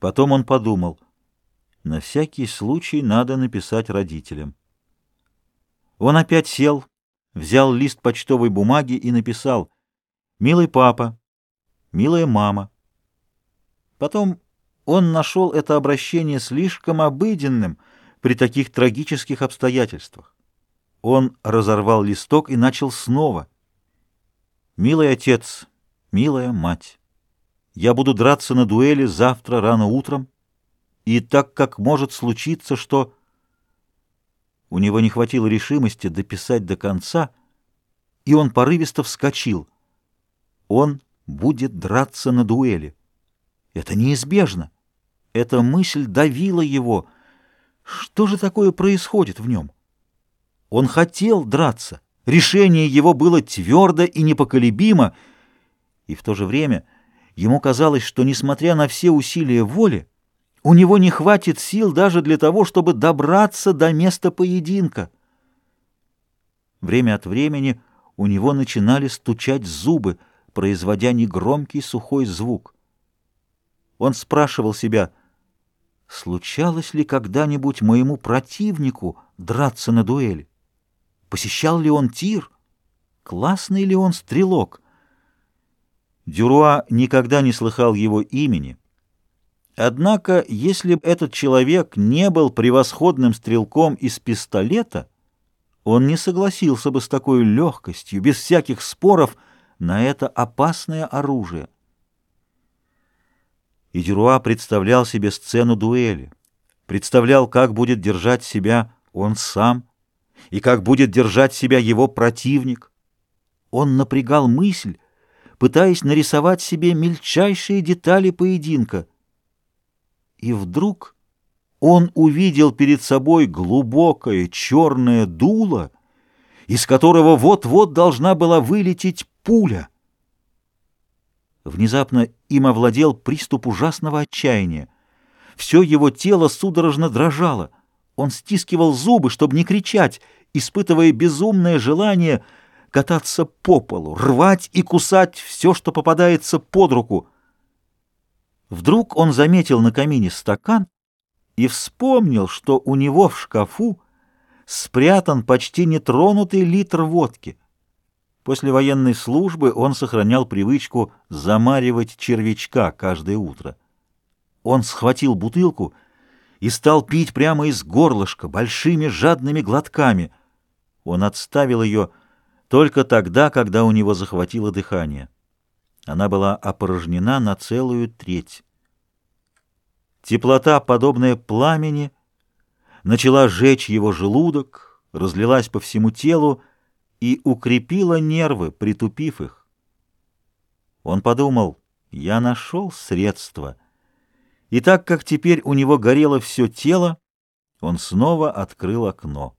Потом он подумал, на всякий случай надо написать родителям. Он опять сел, взял лист почтовой бумаги и написал «Милый папа, милая мама». Потом он нашел это обращение слишком обыденным при таких трагических обстоятельствах. Он разорвал листок и начал снова. «Милый отец, милая мать, я буду драться на дуэли завтра рано утром, и так как может случиться, что...» У него не хватило решимости дописать до конца, и он порывисто вскочил. Он будет драться на дуэли. Это неизбежно. Эта мысль давила его. Что же такое происходит в нем? Он хотел драться. Решение его было твердо и непоколебимо, и в то же время ему казалось, что, несмотря на все усилия воли, у него не хватит сил даже для того, чтобы добраться до места поединка. Время от времени у него начинали стучать зубы, производя негромкий сухой звук. Он спрашивал себя, случалось ли когда-нибудь моему противнику драться на дуэли? Посещал ли он тир? Классный ли он стрелок? Дюруа никогда не слыхал его имени, Однако, если бы этот человек не был превосходным стрелком из пистолета, он не согласился бы с такой легкостью, без всяких споров, на это опасное оружие. И Дюруа представлял себе сцену дуэли, представлял, как будет держать себя он сам и как будет держать себя его противник. Он напрягал мысль, пытаясь нарисовать себе мельчайшие детали поединка — и вдруг он увидел перед собой глубокое черное дуло, из которого вот-вот должна была вылететь пуля. Внезапно им овладел приступ ужасного отчаяния. Все его тело судорожно дрожало. Он стискивал зубы, чтобы не кричать, испытывая безумное желание кататься по полу, рвать и кусать все, что попадается под руку — Вдруг он заметил на камине стакан и вспомнил, что у него в шкафу спрятан почти нетронутый литр водки. После военной службы он сохранял привычку замаривать червячка каждое утро. Он схватил бутылку и стал пить прямо из горлышка, большими жадными глотками. Он отставил ее только тогда, когда у него захватило дыхание. Она была опорожнена на целую треть. Теплота, подобная пламени, начала жечь его желудок, разлилась по всему телу и укрепила нервы, притупив их. Он подумал, я нашел средство. И так как теперь у него горело все тело, он снова открыл окно.